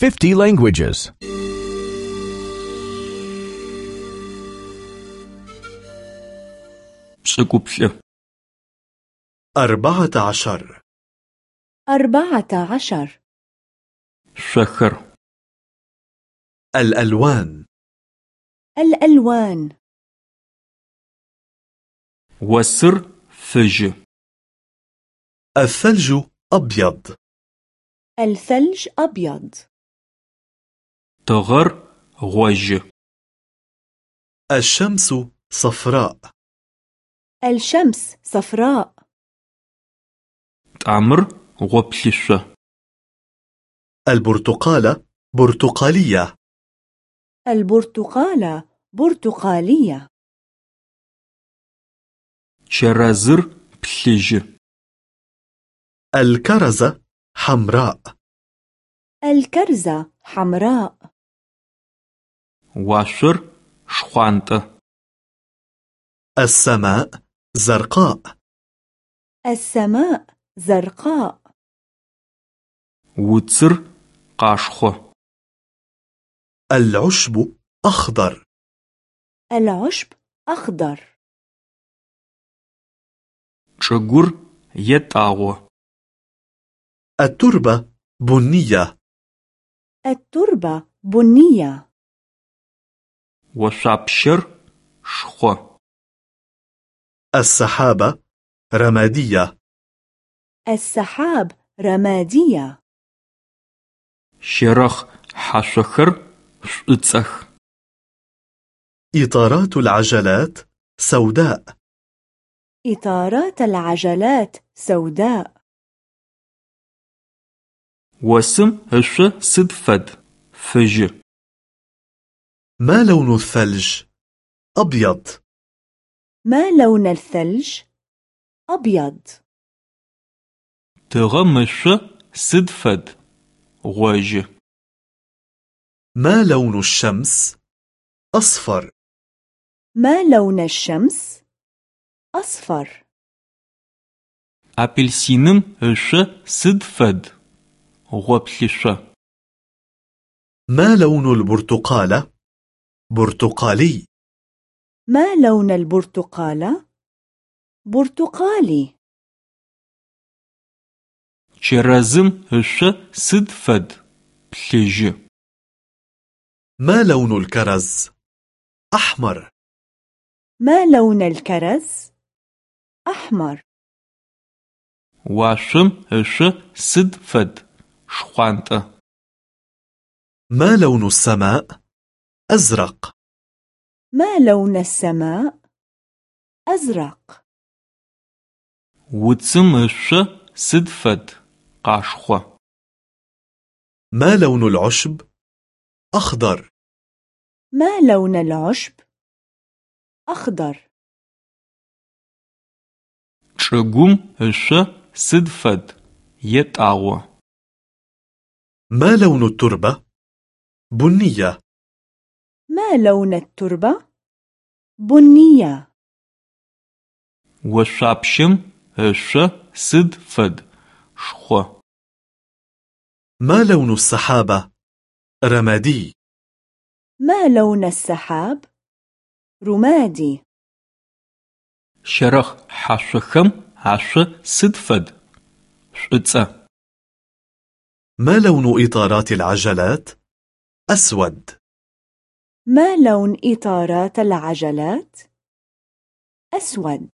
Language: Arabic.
50 languages. 'Pş'ık'uplh'ı. أربعة عشر أربعة عشر Şsoxer. الألوان الألوان Vuesır fıjı. الثلج أبيض الثلج أبيض Tığır ğojı. الشمس صفراء الشمس صفراء T'amır ğoplhışso. البرتقالة برتقالية البرتقالة برتقالية Çerezır plhıjı. الكرزة حمراء الكرزة حمراء Vuaşır şxhuant'ı. السماء زرقاء السماء زرقاء Vutsır qaşxo. العشب أخضر العشب أخضر Ç'ıgur yet'ağo. التربة بنية التربة بنية وشابشر شخو السحابة رمادية. السحاب رمادية. شرخ حشخر شئتسخ إطارات العجلات سوداء. إطارات العجلات سوداء. وسم هش سدفد. فج Фыжьы. ما لون الثلج؟ أبيض ما لون الثلج؟ أبيض Тыгъэм ышъо сыд фэд? Ğojı. ما لون الشمس؟ أصفر ما لون الشمس؟ أصفر Апельсиным ышъо сыд фэд? Ğоплhışso. ما لون البرتقالة؟ برتقالي ما لون البرتقالة؟ برتقالي شرازم هش سد فد بلجي ما لون الكرز؟ أحمر ما لون الكرز؟ أحمر واشم هش سد فد شخوانت ما لون السماء؟ أزرق ما لون السماء؟ أزرق Уцым ышъо сыд фэд? Къашхъо. ما لون العشب؟ أخضر ما لون العشب؟ أخضر Чӏыгум ышъо сыд фэд? Етӏагъо. ما لون التربة؟ بنية ما لون التربة؟ بنية وشابشم هش سد فد شخو ما لون السحابة؟ رمادي ما لون السحاب؟ رمادي شرخ حشخم هش سد فد شتسه ما لون إطارات العجلات؟ أسود ما لون إطارات العجلات؟ أسود